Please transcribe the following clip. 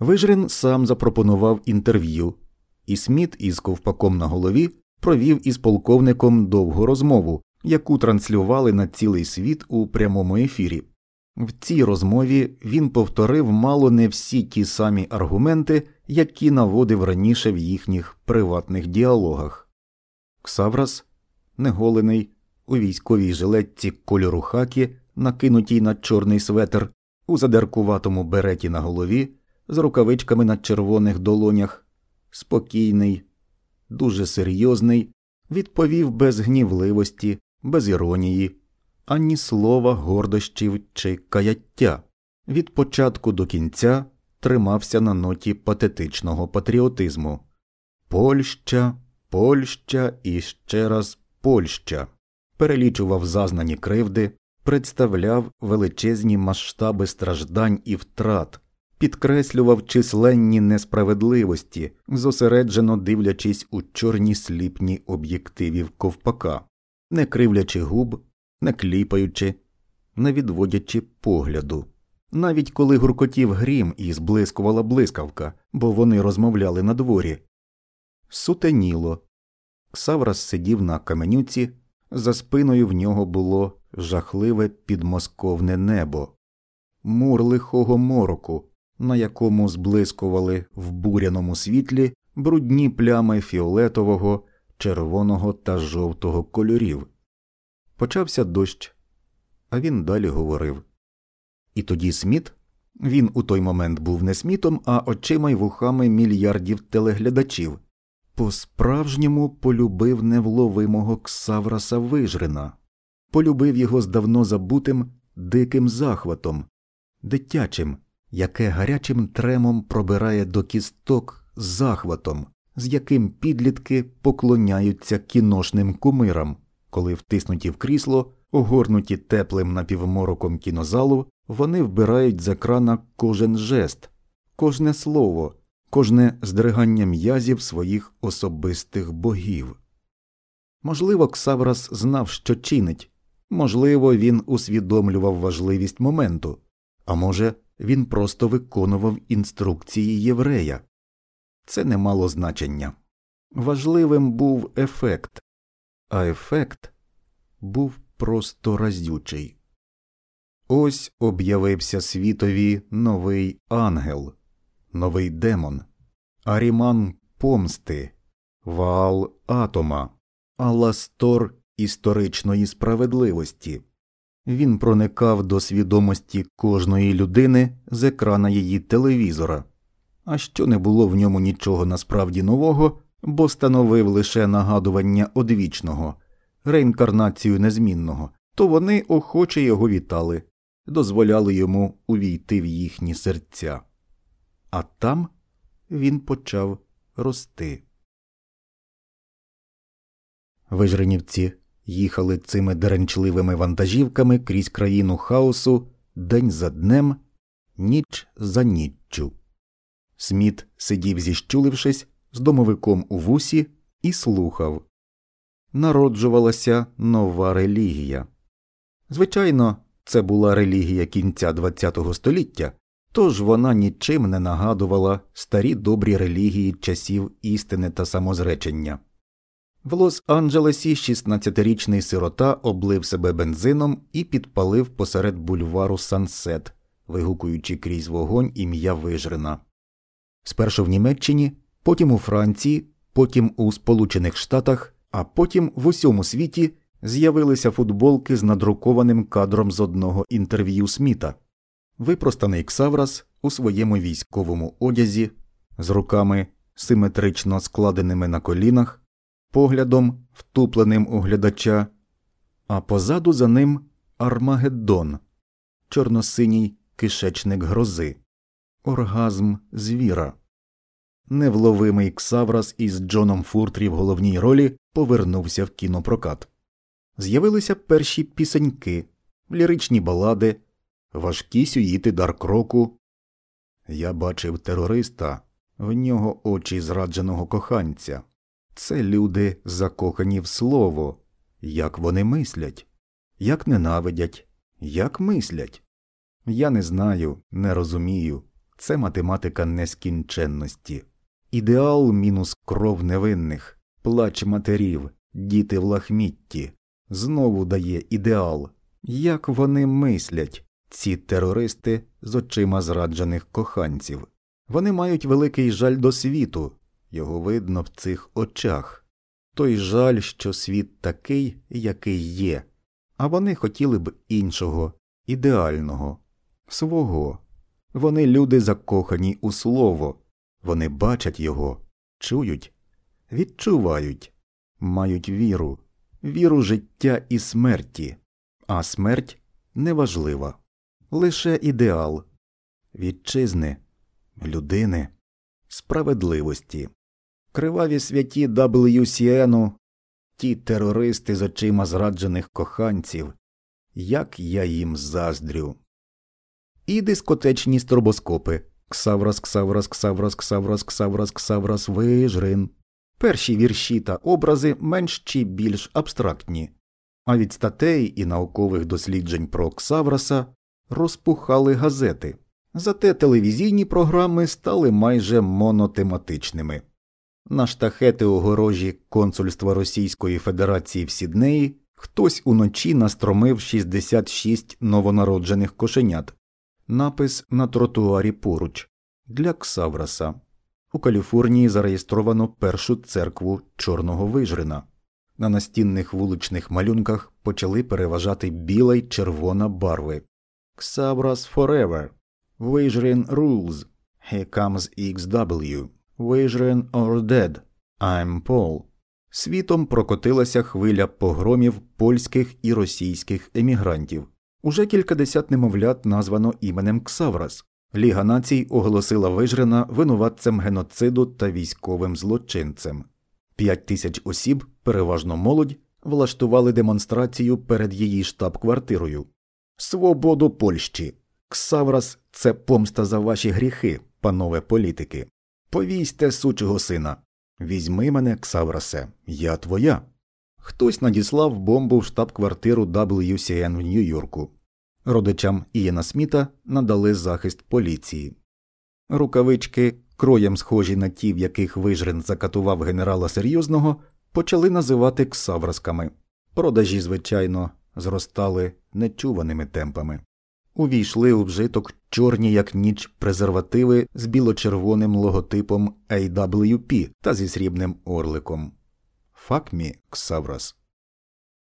Вижрин сам запропонував інтерв'ю, і Сміт із ковпаком на голові провів із полковником довгу розмову, яку транслювали на цілий світ у прямому ефірі. В цій розмові він повторив мало не всі ті самі аргументи, які наводив раніше в їхніх приватних діалогах. Ксаврас, неголений, у військовій жилетці кольору хакі, накинутій на чорний светр, у задеркуватому береті на голові, з рукавичками на червоних долонях, спокійний, дуже серйозний, відповів без гнівливості, без іронії, ані слова гордощів чи каяття. Від початку до кінця тримався на ноті патетичного патріотизму Польща, Польща і ще раз Польща. Перелічував зазнані кривди, представляв величезні масштаби страждань і втрат, підкреслював численні несправедливості, зосереджено дивлячись у чорні сліпні об'єктивів ковпака, не кривлячи губ, не кліпаючи, не відводячи погляду. Навіть коли гуркотів грім і зблискувала блискавка, бо вони розмовляли на дворі. Сутеніло. Саврас сидів на каменюці, за спиною в нього було жахливе підмосковне небо, мур лихого мороку, на якому зблискували в буряному світлі брудні плями фіолетового, червоного та жовтого кольорів. Почався дощ, а він далі говорив. І тоді Сміт він у той момент був не смітом, а очима й вухами мільярдів телеглядачів. По справжньому полюбив невловимого Ксавраса Вижрина, полюбив його з давно забутим диким захватом, дитячим, яке гарячим тремом пробирає до кісток захватом, з яким підлітки поклоняються кіношним кумирам, коли втиснуті в крісло, огорнуті теплим напівмороком кінозалу, вони вбирають з екрана кожен жест, кожне слово, кожне здригання м'язів своїх особистих богів. Можливо, Ксаврас знав, що чинить, можливо, він усвідомлював важливість моменту, а може, він просто виконував інструкції єврея. Це не мало значення. Важливим був ефект, а ефект був просто разючий. Ось об'явився світові новий ангел, новий демон, Аріман помсти, Ваал атома, Аластор історичної справедливості. Він проникав до свідомості кожної людини з екрана її телевізора, а що не було в ньому нічого насправді нового, бо становив лише нагадування одвічного, реінкарнацію незмінного, то вони охоче його вітали, дозволяли йому увійти в їхні серця. А там він почав рости. Вижренівці їхали цими деренчливими вантажівками крізь країну хаосу день за днем, ніч за ніччю. Сміт сидів, зіщулившись, з домовиком у вусі і слухав. Народжувалася нова релігія. Звичайно, це була релігія кінця ХХ століття, тож вона нічим не нагадувала старі добрі релігії часів істини та самозречення. В Лос-Анджелесі 16-річний сирота облив себе бензином і підпалив посеред бульвару Сансет, вигукуючи крізь вогонь ім'я Вижрина. Спершу в Німеччині, потім у Франції, потім у Сполучених Штатах, а потім в усьому світі з'явилися футболки з надрукованим кадром з одного інтерв'ю Сміта. Випростаний Ксаврас у своєму військовому одязі, з руками симетрично складеними на колінах поглядом, втупленим у глядача, а позаду за ним Армагеддон, чорносиній кишечник грози, оргазм звіра. Невловимий Ксаврас із Джоном Фуртрі в головній ролі повернувся в кінопрокат. З'явилися перші пісеньки, ліричні балади, важкі сюїти даркроку. Я бачив терориста, в нього очі зрадженого коханця. Це люди закохані в слово, як вони мислять, як ненавидять, як мислять. Я не знаю, не розумію, це математика нескінченності. Ідеал мінус кров невинних, плач матерів, діти в лахмітті, знову дає ідеал. Як вони мислять, ці терористи з очима зраджених коханців? Вони мають великий жаль до світу, його видно в цих очах. Той жаль, що світ такий, який є, а вони хотіли б іншого, ідеального, свого. Вони люди закохані у слово, вони бачать його, чують, відчувають, мають віру, віру життя і смерті, а смерть неважлива, лише ідеал вітчизни, людини, справедливості. Криваві святі WCN, ті терористи з очима зраджених коханців, як я їм заздрю. І дискотечні стробоскопи Ксаврас, Ксаврас, Ксаврас, Ксаврас, Ксаврас, Ксаврас, Вижрин. Перші вірші та образи менш чи більш абстрактні, а від статей і наукових досліджень про Ксавраса розпухали газети. Зате телевізійні програми стали майже монотематичними. На штахети огорожі консульства Російської Федерації в Сіднеї хтось уночі настромив 66 новонароджених кошенят, напис на тротуарі поруч для Ксавраса. У Каліфорнії зареєстровано першу церкву Чорного Вижрина. На настінних вуличних малюнках почали переважати біла й червона барви. Ксаврас Forever. Вижрин Rules. Here comes XW. Вижрин or Dead. I'm Paul. Світом прокотилася хвиля погромів польських і російських емігрантів. Уже кількадесят немовлят названо іменем Ксаврас. Ліга націй оголосила Вижрина винуватцем геноциду та військовим злочинцем. П'ять тисяч осіб, переважно молодь, влаштували демонстрацію перед її штаб-квартирою. Свободу Польщі! Ксаврас це помста за ваші гріхи, панове політики. Повійте сучого сина. Візьми мене, Ксаврасе, я твоя. Хтось надіслав бомбу в штаб-квартиру WCN в Нью-Йорку. Родичам Ієна Сміта надали захист поліції. Рукавички, кроєм схожі на ті, в яких вижрин закатував генерала серйозного, почали називати ксаврасками. Продажі, звичайно, зростали нечуваними темпами. Увійшли у вжиток чорні, як ніч, презервативи з біло-червоним логотипом AWP та зі срібним орликом. Факмі Ксаврас.